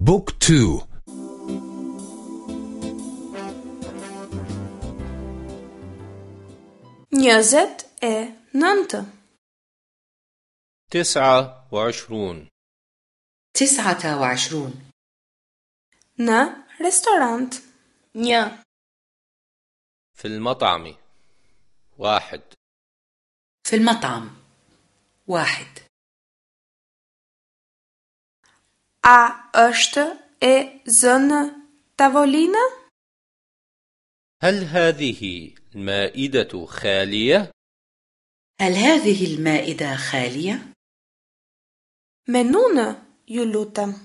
بوك تو. njëzet e nëntë تسعة وعشرون. تسعة وعشرون. në restorant një في المطعم. واحد. في المطعم. واحد. A është e zënë tavolina هل هذه المائدة خالية؟ هل هذه المائدة خالية؟ menunë ju lutem.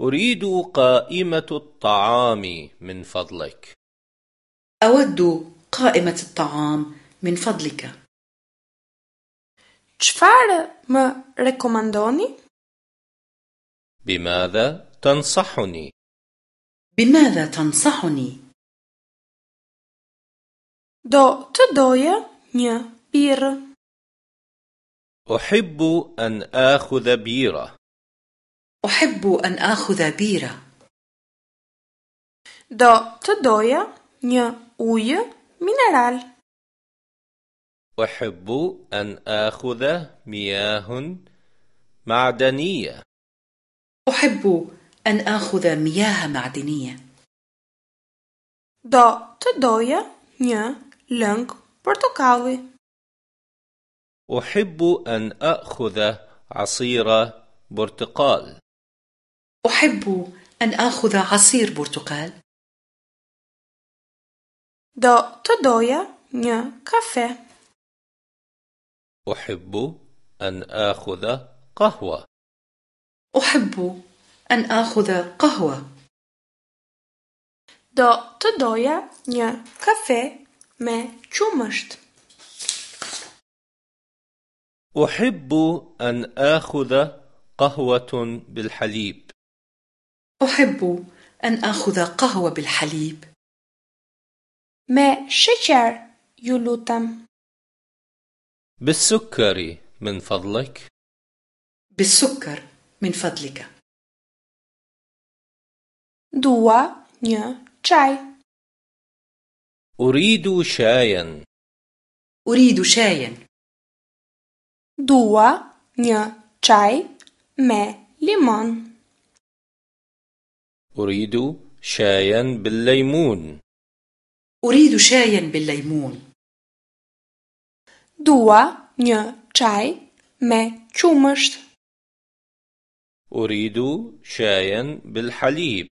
أريد قائمة الطعام من فضلك. أود قائمة الطعام من فضلك. Çfarë më rekomandoni? بماذا تنصحني؟ بماذا تنصحني؟ do të doja një birrë أحب أن آخذ بيرة. أحب أن آخذ بيرة. Do të doja një ujë mineral. أحب أن آخذ مياه معدنية. أحب أن آخذ مياه معدنية. Do të doja një lëng portokalli أحب أن آخذ عصير برتقال. أحب أن آخذ عصير برتقال. Do të doja një kafe. أحب أن آخذ قهوة. أحب أن آخذ قهوة. Do të doja një kafe me qumësht. أحب أن آخذ قهوة بالحليب. أحب أن آخذ قهوة بالحليب. Me sheqer ju lutem. بالسكر من فضلك. بالسكر. من فضلك. dua një çaj أريد شايا. أريد شايا. dua një çaj me limon أريد شايا بالليمون. أريد شايا بالليمون. dua një çaj me qumësht أريد شايا بالحليب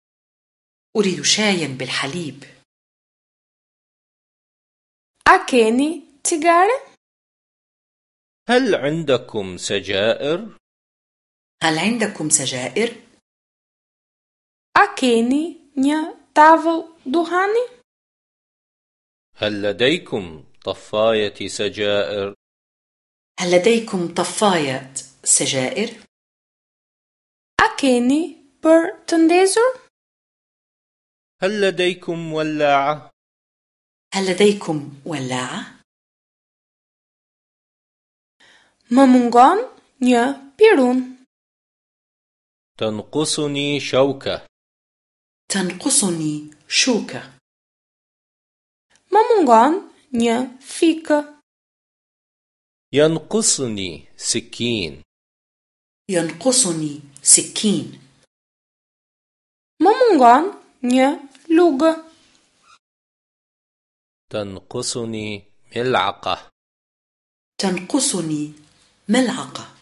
أريد شايا بالحليب keni cigare هل عندكم سجائر؟ هل عندكم سجائر؟ keni një tavëll duhani هل لديكم طفاية سجائر؟ هل لديكم طفاية سجائر؟ Keni për të ndezur? هل لديكم ولاعة؟ هل لديكم ولاعة؟ më mungon një pirun. تنقصني شوكة تنقصني شوكة më mungon një fikë. ينقصني سكين ينقصني سكين. mungon një lugë تنقصني ملعقة. تنقصني ملعقة.